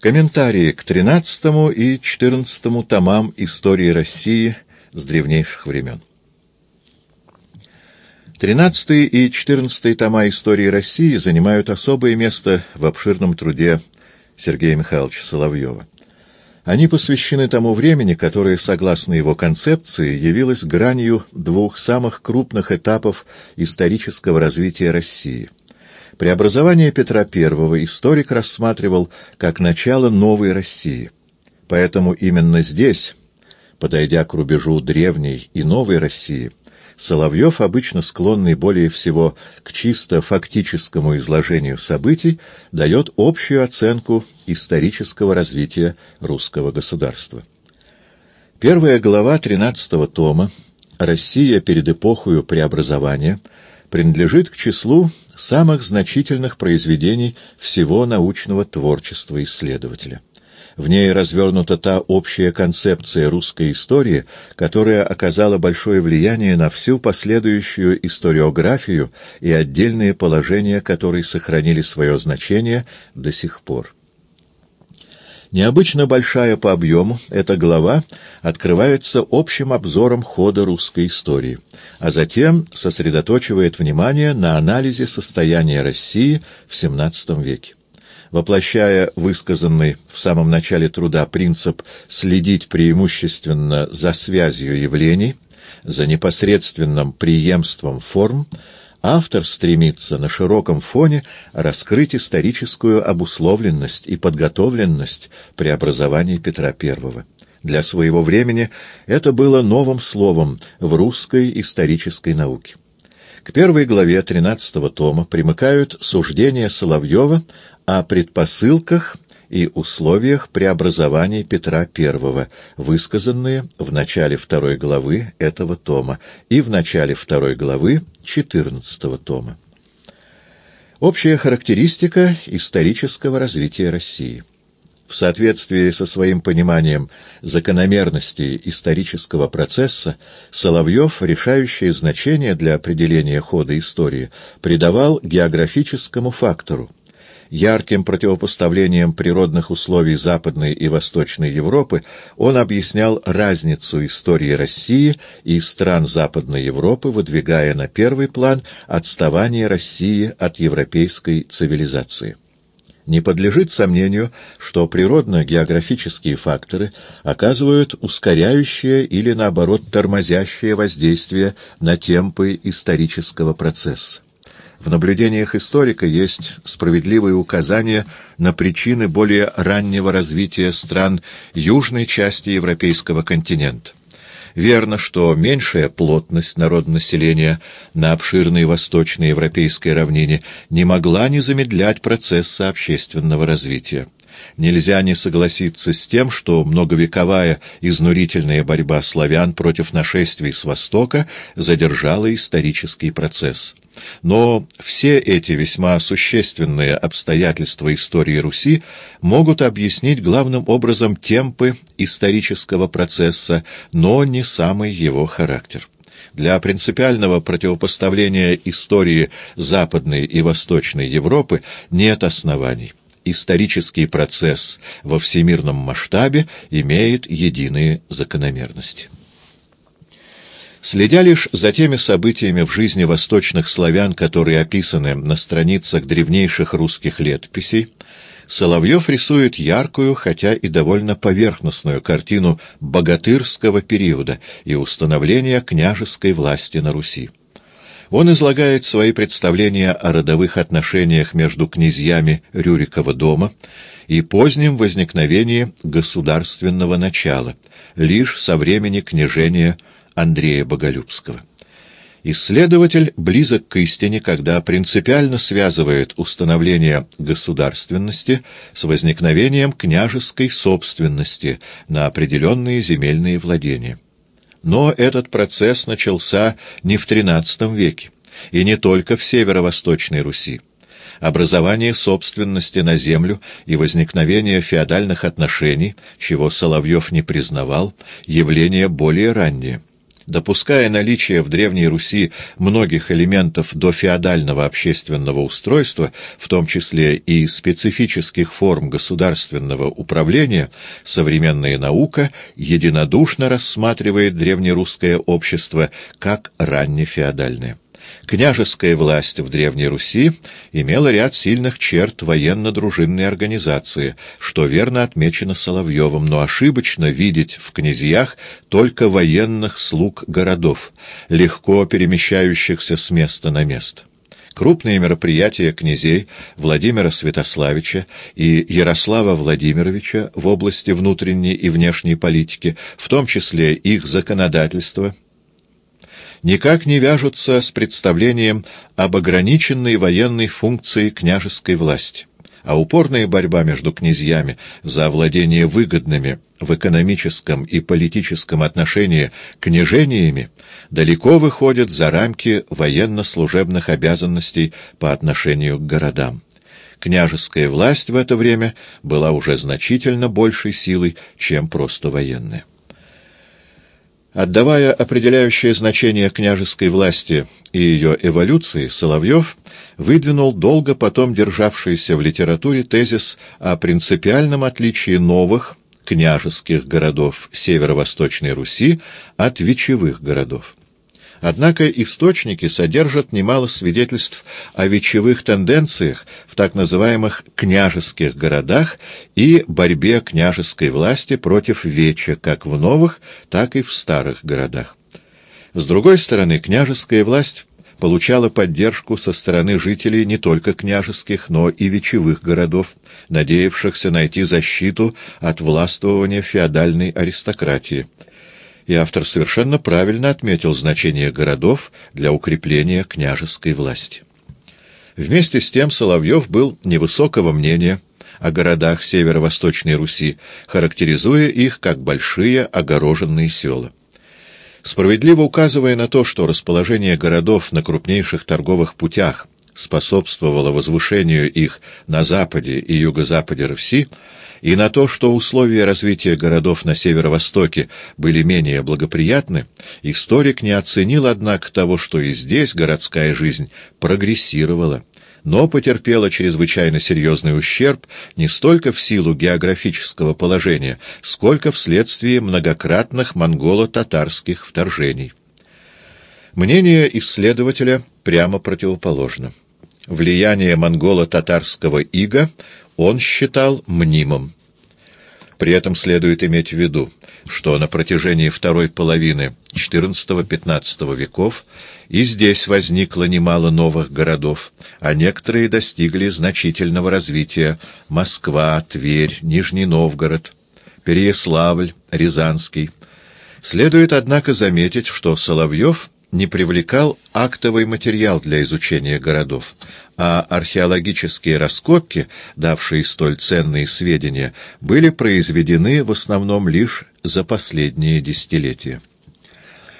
Комментарии к XIII и XIV томам истории России с древнейших времен. XIII и XIV тома истории России занимают особое место в обширном труде Сергея Михайловича Соловьева. Они посвящены тому времени, которое, согласно его концепции, явилось гранью двух самых крупных этапов исторического развития России. Преобразование Петра I историк рассматривал как начало новой России. Поэтому именно здесь, подойдя к рубежу древней и новой России, Соловьев, обычно склонный более всего к чисто фактическому изложению событий, дает общую оценку исторического развития русского государства. Первая глава 13 тома «Россия перед эпохою преобразования» принадлежит к числу самых значительных произведений всего научного творчества исследователя. В ней развернута та общая концепция русской истории, которая оказала большое влияние на всю последующую историографию и отдельные положения, которые сохранили свое значение до сих пор. Необычно большая по объему, эта глава открывается общим обзором хода русской истории, а затем сосредоточивает внимание на анализе состояния России в XVII веке. Воплощая высказанный в самом начале труда принцип следить преимущественно за связью явлений, за непосредственным преемством форм, автор стремится на широком фоне раскрыть историческую обусловленность и подготовленность преобразований Петра I. Для своего времени это было новым словом в русской исторической науке. К первой главе 13 тома примыкают суждения Соловьева о предпосылках и условиях преобразования Петра I, высказанные в начале второй главы этого тома и в начале второй главы 14 тома. Общая характеристика исторического развития России. В соответствии со своим пониманием закономерностей исторического процесса, Соловьев решающее значение для определения хода истории придавал географическому фактору, ярким противопоставлением природных условий Западной и Восточной Европы он объяснял разницу истории России и стран Западной Европы, выдвигая на первый план отставание России от европейской цивилизации. Не подлежит сомнению, что природно-географические факторы оказывают ускоряющее или, наоборот, тормозящее воздействие на темпы исторического процесса. В наблюдениях историка есть справедливые указания на причины более раннего развития стран южной части европейского континента. Верно, что меньшая плотность народонаселения на обширной восточноевропейской равнине не могла не замедлять процесса общественного развития. Нельзя не согласиться с тем, что многовековая изнурительная борьба славян против нашествий с Востока задержала исторический процесс. Но все эти весьма существенные обстоятельства истории Руси могут объяснить главным образом темпы исторического процесса, но не самый его характер. Для принципиального противопоставления истории Западной и Восточной Европы нет оснований исторический процесс во всемирном масштабе имеет единые закономерности. Следя лишь за теми событиями в жизни восточных славян, которые описаны на страницах древнейших русских летописей, Соловьев рисует яркую, хотя и довольно поверхностную картину богатырского периода и установления княжеской власти на Руси. Он излагает свои представления о родовых отношениях между князьями Рюрикова дома и позднем возникновении государственного начала, лишь со времени княжения Андрея Боголюбского. Исследователь близок к истине, когда принципиально связывает установление государственности с возникновением княжеской собственности на определенные земельные владения. Но этот процесс начался не в XIII веке, и не только в северо-восточной Руси. Образование собственности на землю и возникновение феодальных отношений, чего Соловьев не признавал, явление более раннее. Допуская наличие в Древней Руси многих элементов дофеодального общественного устройства, в том числе и специфических форм государственного управления, современная наука единодушно рассматривает древнерусское общество как раннефеодальное. Княжеская власть в Древней Руси имела ряд сильных черт военно-дружинной организации, что верно отмечено Соловьевым, но ошибочно видеть в князьях только военных слуг городов, легко перемещающихся с места на место. Крупные мероприятия князей Владимира Святославича и Ярослава Владимировича в области внутренней и внешней политики, в том числе их законодательство – никак не вяжутся с представлением об ограниченной военной функции княжеской власти, а упорная борьба между князьями за овладение выгодными в экономическом и политическом отношении княжениями далеко выходит за рамки военно-служебных обязанностей по отношению к городам. Княжеская власть в это время была уже значительно большей силой, чем просто военная. Отдавая определяющее значение княжеской власти и ее эволюции, Соловьев выдвинул долго потом державшийся в литературе тезис о принципиальном отличии новых княжеских городов северо-восточной Руси от вечевых городов. Однако источники содержат немало свидетельств о вечевых тенденциях в так называемых «княжеских городах» и борьбе княжеской власти против веча как в новых, так и в старых городах. С другой стороны, княжеская власть получала поддержку со стороны жителей не только княжеских, но и вечевых городов, надеявшихся найти защиту от властвования феодальной аристократии и автор совершенно правильно отметил значение городов для укрепления княжеской власти. Вместе с тем Соловьев был невысокого мнения о городах северо-восточной Руси, характеризуя их как большие огороженные села. Справедливо указывая на то, что расположение городов на крупнейших торговых путях способствовало возвышению их на западе и юго-западе Руси, и на то, что условия развития городов на северо-востоке были менее благоприятны, историк не оценил, однако, того, что и здесь городская жизнь прогрессировала, но потерпела чрезвычайно серьезный ущерб не столько в силу географического положения, сколько вследствие многократных монголо-татарских вторжений. Мнение исследователя прямо противоположно. Влияние монголо-татарского ига он считал мнимым. При этом следует иметь в виду, что на протяжении второй половины XIV-XV веков и здесь возникло немало новых городов, а некоторые достигли значительного развития — Москва, Тверь, Нижний Новгород, Переяславль, Рязанский. Следует, однако, заметить, что Соловьев не привлекал актовый материал для изучения городов, а археологические раскопки, давшие столь ценные сведения, были произведены в основном лишь за последние десятилетия.